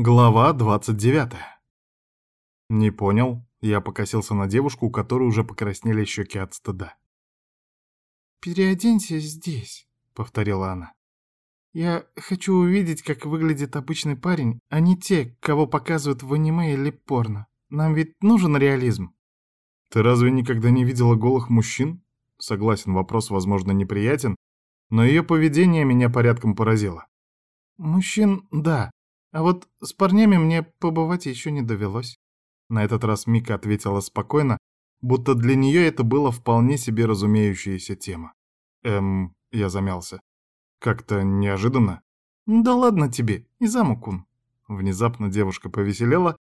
Глава 29. Не понял. Я покосился на девушку, у которой уже покраснели щеки от стыда. «Переоденься здесь», — повторила она. «Я хочу увидеть, как выглядит обычный парень, а не те, кого показывают в аниме или порно. Нам ведь нужен реализм». «Ты разве никогда не видела голых мужчин?» Согласен, вопрос, возможно, неприятен, но ее поведение меня порядком поразило. «Мужчин — да, а вот с парнями мне побывать еще не довелось». На этот раз Мика ответила спокойно, будто для нее это было вполне себе разумеющаяся тема. Эм, я замялся. Как-то неожиданно. «Да ладно тебе, Изаму-кун». Внезапно девушка повеселела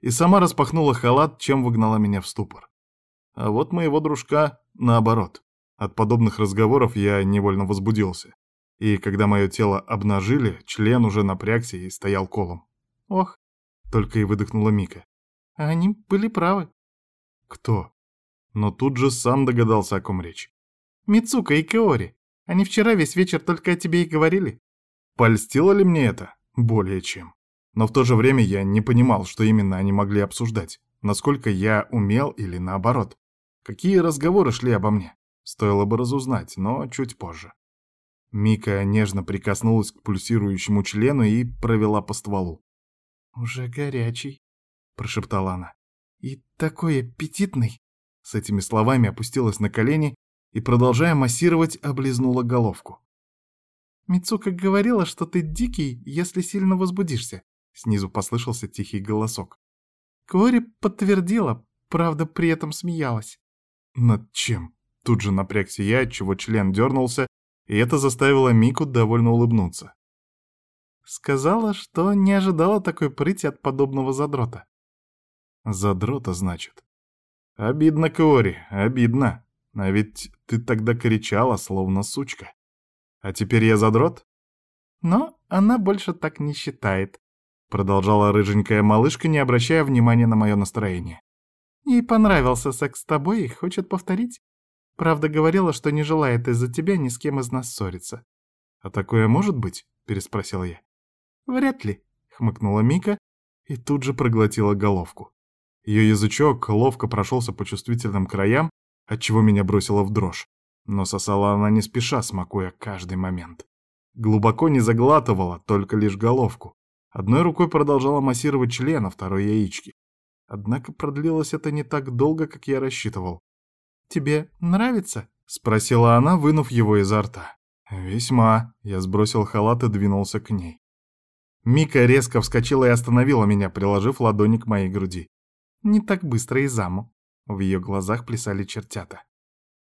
и сама распахнула халат, чем выгнала меня в ступор. А вот моего дружка наоборот. От подобных разговоров я невольно возбудился. И когда мое тело обнажили, член уже напрягся и стоял колом. «Ох!» — только и выдохнула Мика. А они были правы. «Кто?» Но тут же сам догадался, о ком речь. «Мицука и Кеори. Они вчера весь вечер только о тебе и говорили». Польстило ли мне это? Более чем. Но в то же время я не понимал, что именно они могли обсуждать. Насколько я умел или наоборот. Какие разговоры шли обо мне? Стоило бы разузнать, но чуть позже. Мика нежно прикоснулась к пульсирующему члену и провела по стволу. «Уже горячий», — прошептала она. «И такой аппетитный!» С этими словами опустилась на колени и, продолжая массировать, облизнула головку. «Мицука говорила, что ты дикий, если сильно возбудишься», — снизу послышался тихий голосок. Кори подтвердила, правда, при этом смеялась. «Над чем?» Тут же напрягся я, отчего член дернулся, и это заставило Мику довольно улыбнуться. Сказала, что не ожидала такой прыти от подобного задрота. Задрота, значит. Обидно, Кори, обидно. А ведь ты тогда кричала, словно сучка. А теперь я задрот? Но она больше так не считает. Продолжала рыженькая малышка, не обращая внимания на мое настроение. Ей понравился секс с тобой и хочет повторить. Правда, говорила, что не желает из-за тебя ни с кем из нас ссориться. «А такое может быть?» — переспросил я. «Вряд ли», — хмыкнула Мика и тут же проглотила головку. Ее язычок ловко прошелся по чувствительным краям, отчего меня бросило в дрожь. Но сосала она не спеша, смакуя каждый момент. Глубоко не заглатывала, только лишь головку. Одной рукой продолжала массировать член, а второй яички. Однако продлилось это не так долго, как я рассчитывал. «Тебе нравится?» — спросила она, вынув его изо рта. «Весьма». Я сбросил халат и двинулся к ней. Мика резко вскочила и остановила меня, приложив ладони к моей груди. Не так быстро и заму. В ее глазах плясали чертята.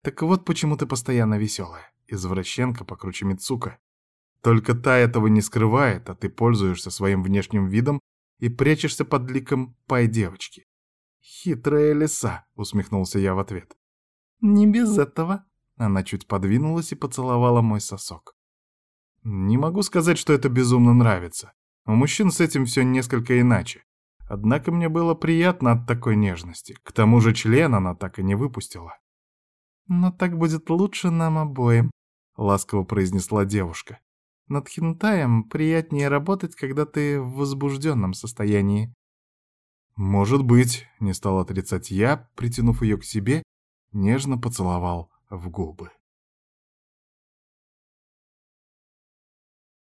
Так вот почему ты постоянно веселая. Извращенка покруче Мицука. Только та этого не скрывает, а ты пользуешься своим внешним видом и прячешься под ликом пай-девочки. «Хитрая лиса», — усмехнулся я в ответ. «Не без этого». Она чуть подвинулась и поцеловала мой сосок. Не могу сказать, что это безумно нравится. У мужчин с этим все несколько иначе. Однако мне было приятно от такой нежности. К тому же член она так и не выпустила. «Но так будет лучше нам обоим», — ласково произнесла девушка. «Над хинтаем приятнее работать, когда ты в возбужденном состоянии». «Может быть», — не стал отрицать я, притянув ее к себе, нежно поцеловал в губы.